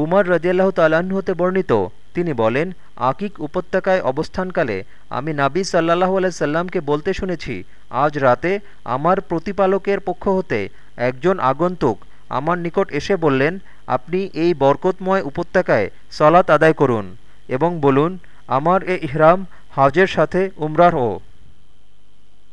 উমর রদিয়াল্লাহ তাল্লাহ্ন হতে বর্ণিত। তিনি বলেন, আকিক উপত্যকায় অবস্থানকালে আমি নাবি সাল্লাহ আলাইসাল্লামকে বলতে শুনেছি, আজ রাতে আমার প্রতিপালকের পক্ষ হতে একজন আগন্তুক আমার নিকট এসে বললেন, আপনি এই বরকতময় উপত্যকায় সলাত আদায় করুন এবং বলুন, আমার এ ইহরাম, হাজের সাথে উমরাহ